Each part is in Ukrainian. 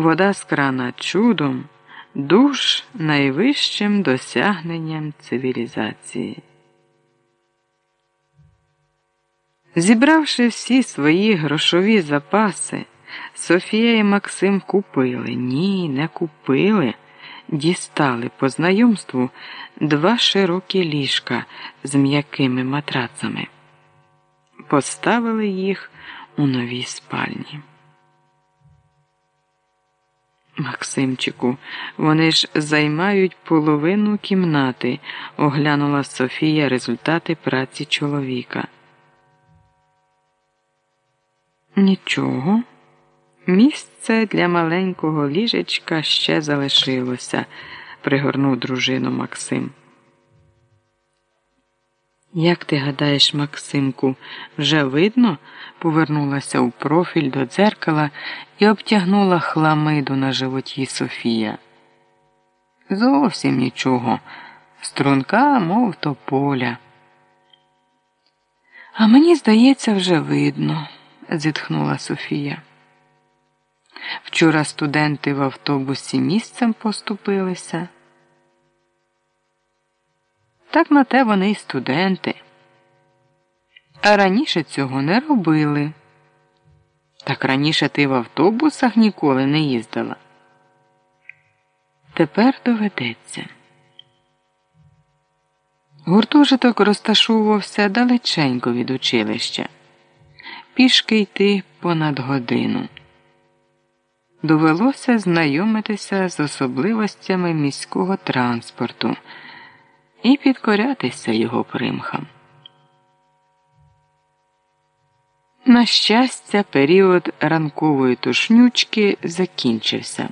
вода з крана чудом, душ найвищим досягненням цивілізації. Зібравши всі свої грошові запаси, Софія і Максим купили. Ні, не купили. Дістали по знайомству два широкі ліжка з м'якими матрацами. Поставили їх у новій спальні. Максимчику, вони ж займають половину кімнати, оглянула Софія результати праці чоловіка. Нічого, місце для маленького ліжечка ще залишилося, пригорнув дружину Максим. Як ти гадаєш, Максимку, вже видно? повернулася у профіль до дзеркала і обтягнула хламиду на животі Софія. Зовсім нічого, струнка, мов тополя. А мені здається, вже видно зітхнула Софія. Вчора студенти в автобусі місцем поступилися. Так на те вони й студенти. А раніше цього не робили. Так раніше ти в автобусах ніколи не їздила. Тепер доведеться. Гуртожиток розташовувався далеченько від училища пішки йти понад годину. Довелося знайомитися з особливостями міського транспорту і підкорятися його примхам. На щастя, період ранкової тушнючки закінчився.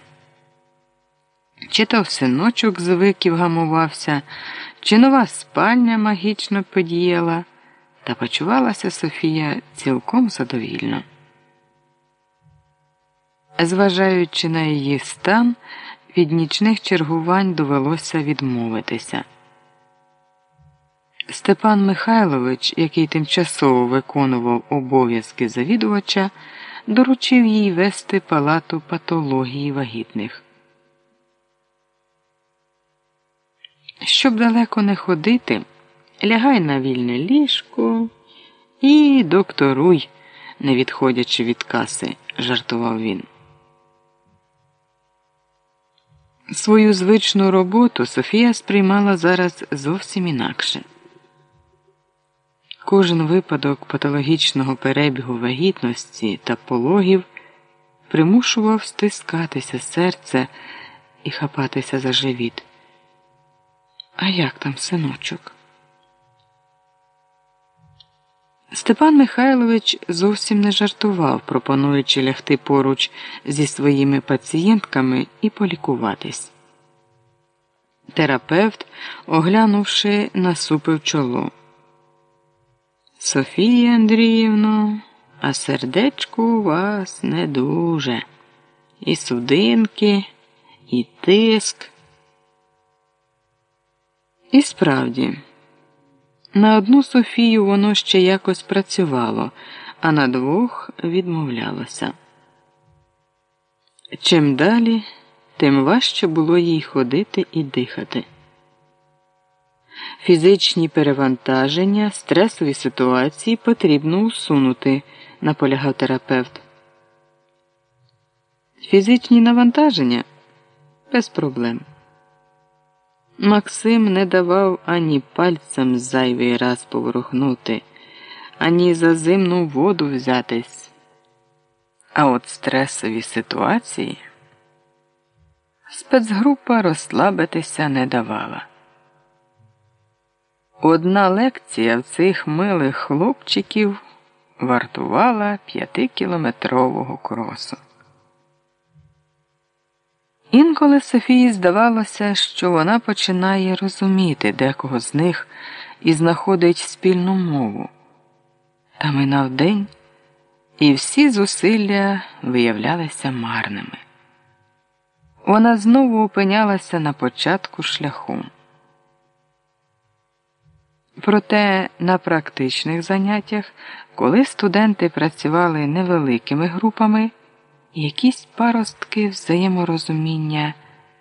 Чи то синочок звиків гамувався, чи нова спальня магічно подіяла та почувалася Софія цілком задовільно. Зважаючи на її стан, від нічних чергувань довелося відмовитися. Степан Михайлович, який тимчасово виконував обов'язки завідувача, доручив їй вести палату патології вагітних. Щоб далеко не ходити лягай на вільне ліжко і докторуй, не відходячи від каси, жартував він. Свою звичну роботу Софія сприймала зараз зовсім інакше. Кожен випадок патологічного перебігу вагітності та пологів примушував стискатися серце і хапатися за живіт. А як там синочок? Степан Михайлович зовсім не жартував, пропонуючи лягти поруч зі своїми пацієнтками і полікуватись. Терапевт, оглянувши, насупив чоло. Софія Андріївно, а сердечко у вас не дуже. І судинки, і тиск. І справді. На одну Софію воно ще якось працювало, а на двох відмовлялося. Чим далі, тим важче було їй ходити і дихати. Фізичні перевантаження, стресові ситуації потрібно усунути, наполягав терапевт. Фізичні навантаження без проблем. Максим не давав ані пальцем зайвий раз поворухнути, ані за зимну воду взятись. А от стресові ситуації спецгрупа розслабитися не давала. Одна лекція в цих милих хлопчиків вартувала п'ятикілометрового кросу. Інколи Софії здавалося, що вона починає розуміти декого з них і знаходить спільну мову. Та минав день, і всі зусилля виявлялися марними. Вона знову опинялася на початку шляху. Проте на практичних заняттях, коли студенти працювали невеликими групами якісь паростки взаєморозуміння.